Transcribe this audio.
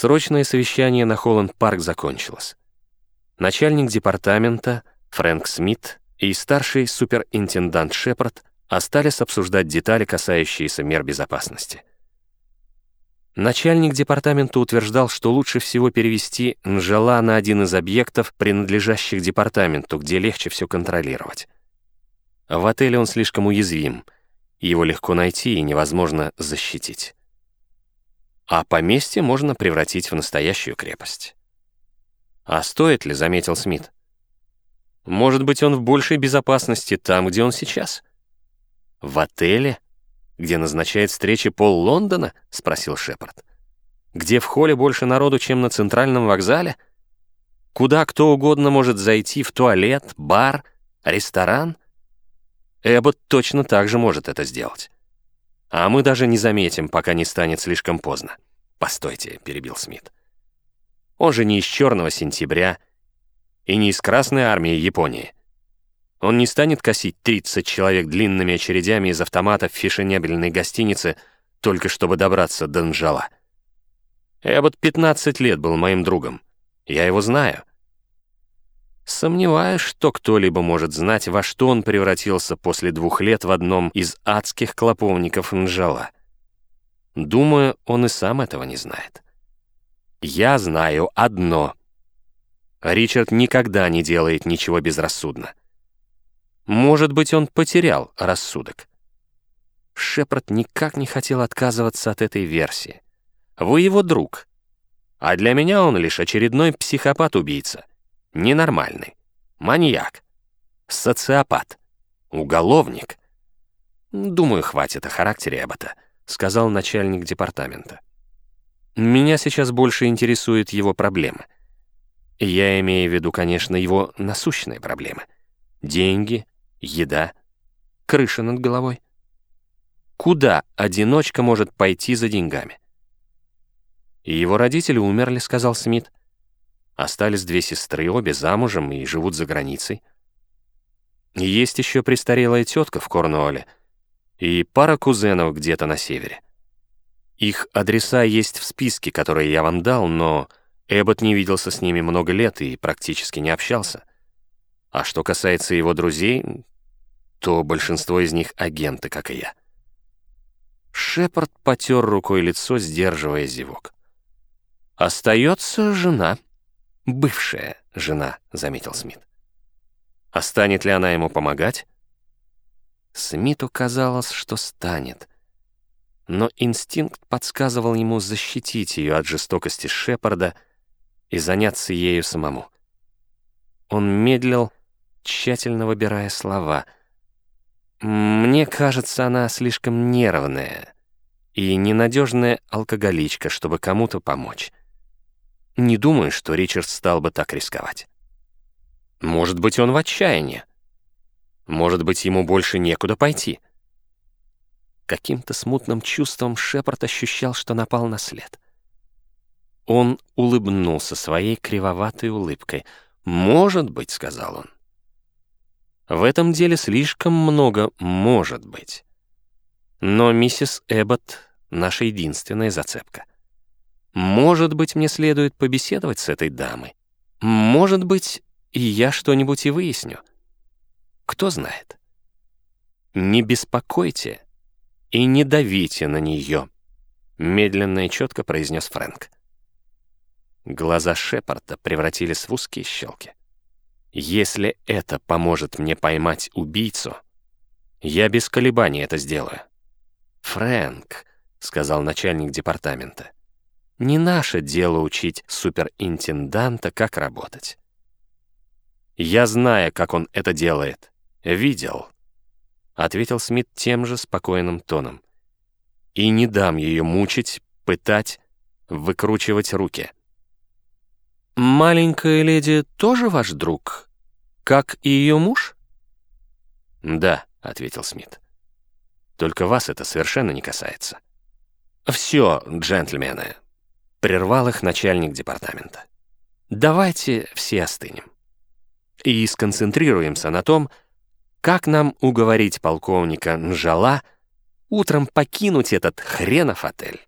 Срочное совещание на Холланд-парк закончилось. Начальник департамента Фрэнк Смит и старший суперинтендант Шепард остались обсуждать детали, касающиеся мер безопасности. Начальник департамента утверждал, что лучше всего перевести Нжала на один из объектов, принадлежащих департаменту, где легче все контролировать. В отеле он слишком уязвим, его легко найти и невозможно защитить. А поместье можно превратить в настоящую крепость. А стоит ли, заметил Смит. Может быть, он в большей безопасности там, где он сейчас? В отеле? где назначает встречи пол Лондона?» — спросил Шепард. «Где в холле больше народу, чем на центральном вокзале? Куда кто угодно может зайти в туалет, бар, ресторан? Эббот точно так же может это сделать. А мы даже не заметим, пока не станет слишком поздно. Постойте», — перебил Смит. «Он же не из черного сентября и не из Красной армии Японии. Он не станет косить 30 человек длинными очередями из автоматов фешенебельной гостиницы, только чтобы добраться до Нжала. Эббот 15 лет был моим другом. Я его знаю. Сомневаюсь, что кто-либо может знать, во что он превратился после двух лет в одном из адских клоповников Нжала. Думаю, он и сам этого не знает. Я знаю одно. Ричард никогда не делает ничего безрассудно. Может быть, он потерял рассудок. Шепард никак не хотел отказываться от этой версии. Вы его друг. А для меня он лишь очередной психопат-убийца. Ненормальный. Маньяк. Социопат. Уголовник. «Думаю, хватит о характере Эббота», — сказал начальник департамента. «Меня сейчас больше интересуют его проблемы. Я имею в виду, конечно, его насущные проблемы. Деньги, еда, крыша над головой. Куда одиночка может пойти за деньгами? Его родители умерли, сказал Смит. Остались две сестры, обе замужем и живут за границей. Есть еще престарелая тетка в Корнуолле и пара кузенов где-то на севере. Их адреса есть в списке, который я вам дал, но Эббот не виделся с ними много лет и практически не общался. А что касается его друзей, то большинство из них агенты, как и я. Шепард потер рукой лицо, сдерживая зевок. «Остается жена. Бывшая жена», — заметил Смит. «А станет ли она ему помогать?» Смиту казалось, что станет. Но инстинкт подсказывал ему защитить ее от жестокости Шепарда и заняться ею самому. Он медлил, тщательно выбирая слова. «Мне кажется, она слишком нервная и ненадежная алкоголичка, чтобы кому-то помочь. Не думаю, что Ричард стал бы так рисковать. Может быть, он в отчаянии. Может быть, ему больше некуда пойти». Каким-то смутным чувством Шепард ощущал, что напал на след. Он улыбнулся своей кривоватой улыбкой. «Может быть», — сказал он. В этом деле слишком много может быть. Но миссис Эббот — наша единственная зацепка. Может быть, мне следует побеседовать с этой дамой. Может быть, я что-нибудь и выясню. Кто знает. Не беспокойте и не давите на нее, медленно и четко произнес Фрэнк. Глаза Шепарда превратились в узкие щелки. Если это поможет мне поймать убийцу, я без колебаний это сделаю. Фрэнк, сказал начальник департамента, не наше дело учить суперинтенданта, как работать. Я знаю, как он это делает. Видел, ответил Смит тем же спокойным тоном. И не дам ее мучить, пытать, выкручивать руки. «Маленькая леди тоже ваш друг, как и ее муж?» «Да», — ответил Смит. «Только вас это совершенно не касается». «Все, джентльмены», — прервал их начальник департамента. «Давайте все остынем и сконцентрируемся на том, как нам уговорить полковника Нжала утром покинуть этот хренов отель».